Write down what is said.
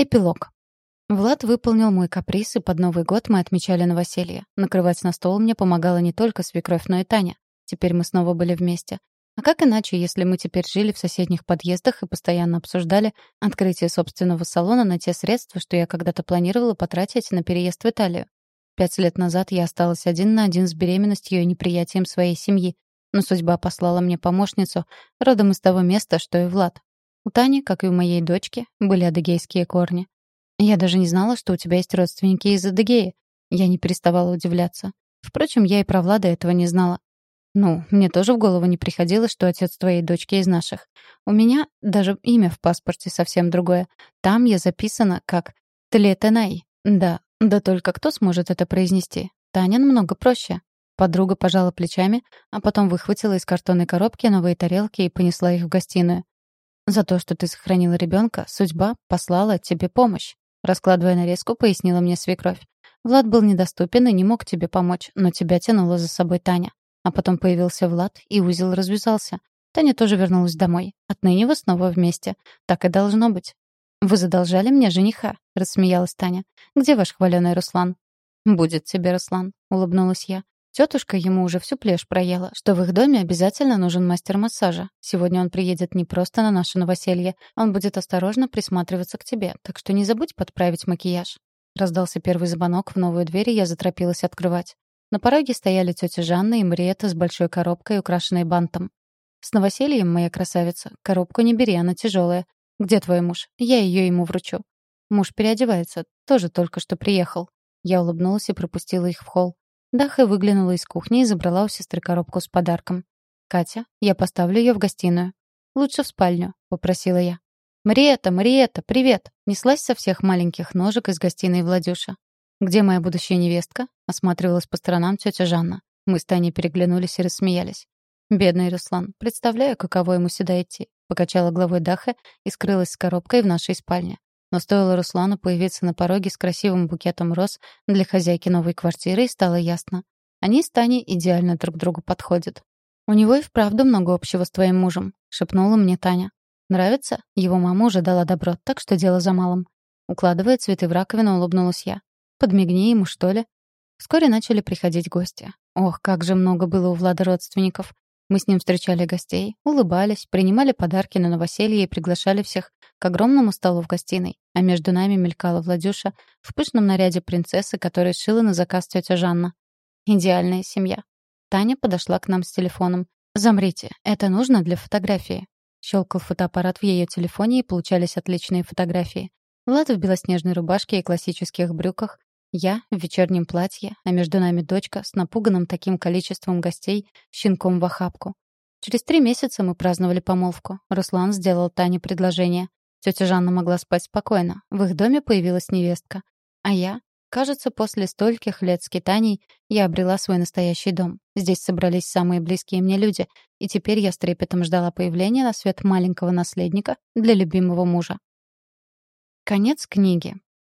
Эпилог. Влад выполнил мой каприз, и под Новый год мы отмечали новоселье. Накрывать на стол мне помогала не только свекровь, но и Таня. Теперь мы снова были вместе. А как иначе, если мы теперь жили в соседних подъездах и постоянно обсуждали открытие собственного салона на те средства, что я когда-то планировала потратить на переезд в Италию? Пять лет назад я осталась один на один с беременностью и неприятием своей семьи. Но судьба послала мне помощницу, родом из того места, что и Влад. У Тани, как и у моей дочки, были адыгейские корни. Я даже не знала, что у тебя есть родственники из Адыгеи. Я не переставала удивляться. Впрочем, я и про Влада этого не знала. Ну, мне тоже в голову не приходило, что отец твоей дочки из наших. У меня даже имя в паспорте совсем другое. Там я записана как Тлетенай. Да, да только кто сможет это произнести? Таня намного проще. Подруга пожала плечами, а потом выхватила из картонной коробки новые тарелки и понесла их в гостиную. За то, что ты сохранила ребенка, судьба послала тебе помощь. Раскладывая нарезку, пояснила мне свекровь. Влад был недоступен и не мог тебе помочь, но тебя тянула за собой Таня. А потом появился Влад, и узел развязался. Таня тоже вернулась домой. Отныне вы снова вместе. Так и должно быть. «Вы задолжали мне жениха», — рассмеялась Таня. «Где ваш хваленый Руслан?» «Будет тебе, Руслан», — улыбнулась я. Тетушка ему уже всю плешь проела, что в их доме обязательно нужен мастер массажа. Сегодня он приедет не просто на наше новоселье, он будет осторожно присматриваться к тебе, так что не забудь подправить макияж. Раздался первый звонок в новую дверь, и я заторопилась открывать. На пороге стояли тетя Жанна и Мариэта с большой коробкой, украшенной бантом. «С новосельем, моя красавица. Коробку не бери, она тяжелая. Где твой муж? Я ее ему вручу». Муж переодевается, тоже только что приехал. Я улыбнулась и пропустила их в холл. Даха выглянула из кухни и забрала у сестры коробку с подарком. «Катя, я поставлю ее в гостиную». «Лучше в спальню», — попросила я. «Мариэта, Мариэта, привет!» — неслась со всех маленьких ножек из гостиной Владюша. «Где моя будущая невестка?» — осматривалась по сторонам тетя Жанна. Мы с Таней переглянулись и рассмеялись. «Бедный Руслан, представляю, каково ему сюда идти», — покачала головой Даха и скрылась с коробкой в нашей спальне. Но стоило Руслану появиться на пороге с красивым букетом роз для хозяйки новой квартиры, и стало ясно. Они с Таней идеально друг другу подходят. «У него и вправду много общего с твоим мужем», — шепнула мне Таня. «Нравится?» Его мама уже дала добро, так что дело за малым. Укладывая цветы в раковину, улыбнулась я. «Подмигни ему, что ли?» Вскоре начали приходить гости. Ох, как же много было у Влада родственников. Мы с ним встречали гостей, улыбались, принимали подарки на новоселье и приглашали всех к огромному столу в гостиной. А между нами мелькала Владюша в пышном наряде принцессы, который шила на заказ тетя Жанна. Идеальная семья. Таня подошла к нам с телефоном. «Замрите, это нужно для фотографии». Щелкал фотоаппарат в ее телефоне, и получались отличные фотографии. Влад в белоснежной рубашке и классических брюках, я в вечернем платье, а между нами дочка с напуганным таким количеством гостей, щенком в охапку. Через три месяца мы праздновали помолвку. Руслан сделал Тане предложение. Тетя Жанна могла спать спокойно. В их доме появилась невестка. А я, кажется, после стольких лет скитаний я обрела свой настоящий дом. Здесь собрались самые близкие мне люди, и теперь я с трепетом ждала появления на свет маленького наследника для любимого мужа. Конец книги.